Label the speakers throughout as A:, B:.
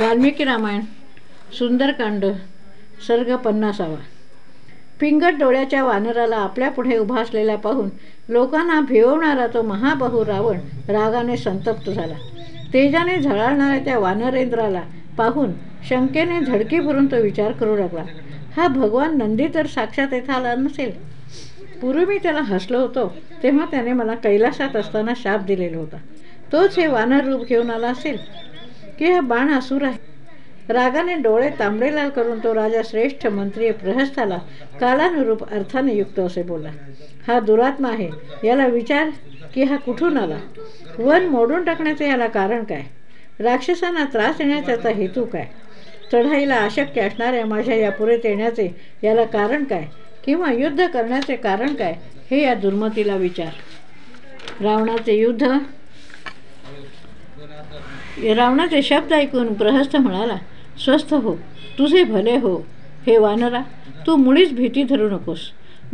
A: वाल्मिकी रामायण सुंदरकांड सर्ग पन्नासावा. पिंगट डोळ्याच्या वानराला आपल्यापुढे उभा असलेला पाहून लोकांना भिवणारा तो महाबहू रावण रागाने संतप्त झाला. तेजाने झळाळणाऱ्या त्या वानरेंद्राला पाहून शंकेने झडकी भरून तो विचार करू लागला. हा भगवान नंदी तर साक्षात येथे आला नसेल. पूर्वी मी त्याला हसलो होतो तेव्हा त्याने मला कैलासात असताना शाप दिलेला होता. तोच हे वानर रूप घेऊन आला असेल. की हा बाण असूर आहे. रागाने डोळे तांबडेलाल करून तो राजा श्रेष्ठ मंत्री प्रहस्ताला कालानुरूप अर्थाने युक्त असे बोला. हा दुरात्मा आहे. याला विचार की हा कुठून आला? वन मोडून टाकण्याचे याला कारण काय? राक्षसांना त्रास देण्याचा हेतू काय? चढाईला अशक्य असणाऱ्या माझ्या या पुरेत येण्याचे याला कारण काय? किंवा युद्ध करण्याचे कारण काय? हे या दुर्मतीला विचार. रावणाचे युद्ध रावणाचे शब्द ऐकून ग्रहस्थ म्हणाला स्वस्थ हो तुझे भले हो हे वानरा तू मुळीच भीती धरू नकोस.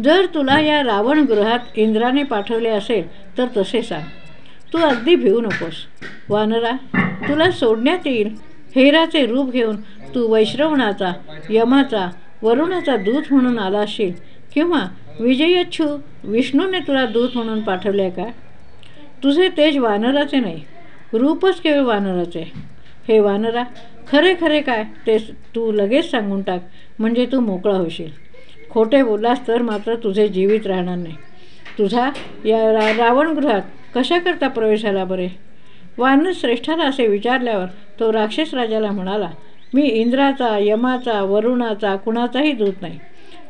A: जर तुला या रावण गृहात इंद्राने पाठवले असेल तर तसे सांग. तू अगदी भिवू नकोस. वानरा तुला सोडण्यात येईल. हेराचे रूप घेऊन तू वैश्रवणाचा यमाचा वरुणाचा दूत म्हणून आला असेल किंवा विजयच्छू विष्णूने तुला दूत म्हणून पाठवले का? तुझे तेज वानराचे नाही. रूपच केवळ वानराचे हे वानरा खरे खरे काय? ते तू लगेच सांगून टाक म्हणजे तू मोकळा होशील. खोटे बोललास तर मात्र तुझे जीवित राहणार नाही. तुझा या रा रावणगृहात कशाकरता प्रवेश झाला बरे? वानर श्रेष्ठाला असे विचारल्यावर तो राक्षस राजाला म्हणाला मी इंद्राचा यमाचा वरुणाचा कुणाचाही दूत नाही.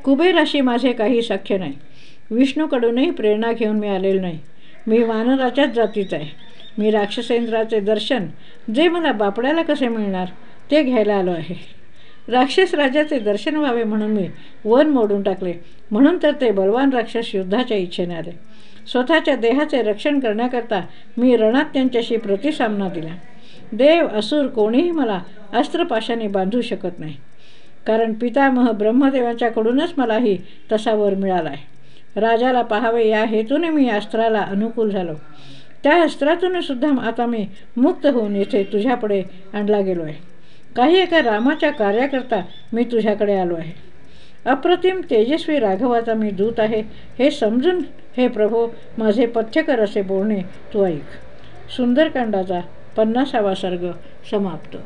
A: कुबेराशी माझे काही सख्य नाही. विष्णूकडूनही प्रेरणा घेऊन मी आलेलो नाही. मी वानराच्याच जातीचा आहे. मी राक्षसेंद्राचे दर्शन जे मला बापड्याला कसे मिळणार ते घ्यायला आलो आहे. राक्षस राजाचे दर्शन व्हावे म्हणून मी वन मोडून टाकले. म्हणून तर ते बलवान राक्षस युद्धाच्या इच्छेने आले. स्वतःच्या देहाचे रक्षण करण्याकरता मी रणात त्यांच्याशी प्रतिसामना दिला. देव असुर कोणीही मला अस्त्रपाशाने बांधू शकत नाही. कारण पितामह ब्रह्मदेवांच्याकडूनच मलाही तसा वर मिळाला आहे राजाला पाहावे या हेतूने मी अस्त्राला अनुकूल झालो. त्या अस्त्रातून सुद्धा आता मी मुक्त होऊन येथे तुझ्याकडे आणला गेलो आहे काही एका रामाच्या कार्याकरता मी तुझ्याकडे आलो आहे. अप्रतिम तेजस्वी राघवाचा मी दूत आहे हे समजून हे प्रभो माझे पथ्यकर असे बोलणे तू ऐक. सुंदरकांडाचा पन्नासावा सर्ग समाप्त.